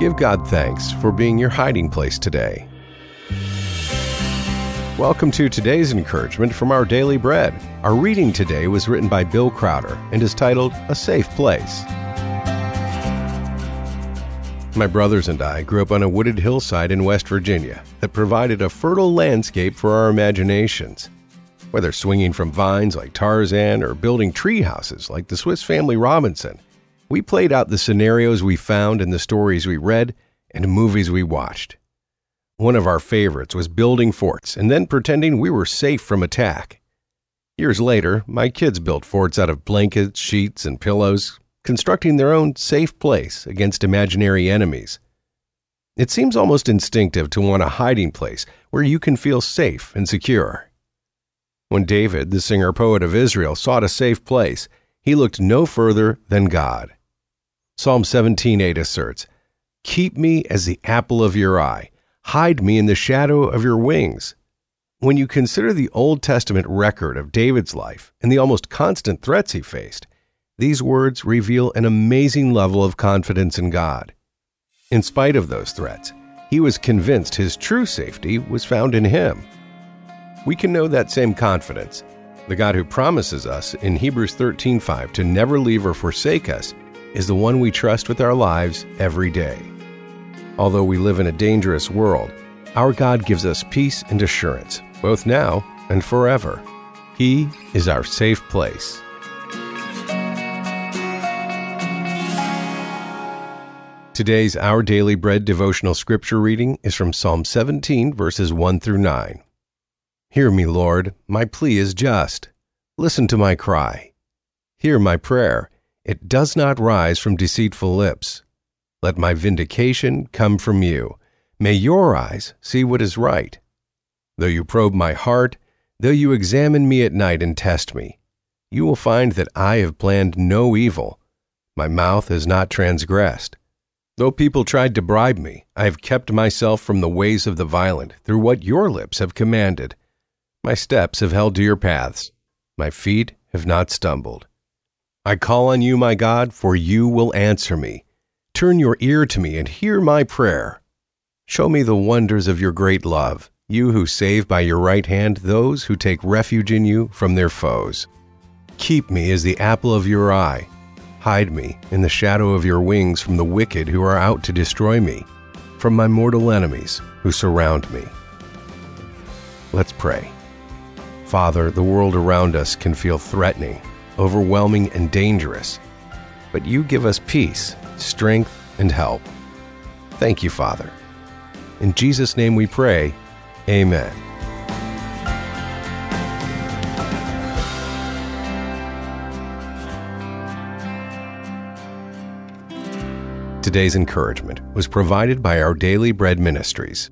Give God thanks for being your hiding place today. Welcome to today's encouragement from our daily bread. Our reading today was written by Bill Crowder and is titled A Safe Place. My brothers and I grew up on a wooded hillside in West Virginia that provided a fertile landscape for our imaginations. Whether swinging from vines like Tarzan or building tree houses like the Swiss Family Robinson, we played out the scenarios we found in the stories we read and movies we watched. One of our favorites was building forts and then pretending we were safe from attack. Years later, my kids built forts out of blankets, sheets, and pillows, constructing their own safe place against imaginary enemies. It seems almost instinctive to want a hiding place where you can feel safe and secure. When David, the singer poet of Israel, sought a safe place, he looked no further than God. Psalm 17:8 asserts, "Keep me as the apple of your eye; hide me in the shadow of your wings." When you consider the Old Testament record of David's life and the almost constant threats he faced, these words reveal an amazing level of confidence in God. In spite of those threats, he was convinced his true safety was found in him. We can know that same confidence. The God who promises us in Hebrews 13:5 to never leave or forsake us is the one we trust with our lives every day. Although we live in a dangerous world, our God gives us peace and assurance, both now and forever. He is our safe place. Today's Our Daily Bread devotional scripture reading is from Psalm 17, verses 1 through 9. Hear me, Lord, my plea is just. Listen to my cry. Hear my prayer it does not rise from deceitful lips. Let my vindication come from you. May your eyes see what is right. Though you probe my heart, though you examine me at night and test me, you will find that I have planned no evil. My mouth has not transgressed. Though people tried to bribe me, I have kept myself from the ways of the violent through what your lips have commanded. My steps have held to your paths. My feet have not stumbled. I call on you, my God, for you will answer me. Turn your ear to me and hear my prayer. Show me the wonders of your great love, you who save by your right hand those who take refuge in you from their foes. Keep me as the apple of your eye. Hide me in the shadow of your wings from the wicked who are out to destroy me, from my mortal enemies who surround me. Let's pray. Father, the world around us can feel threatening overwhelming, and dangerous. But you give us peace, strength, and help. Thank you, Father. In Jesus' name we pray, Amen. Today's encouragement was provided by Our Daily Bread Ministries.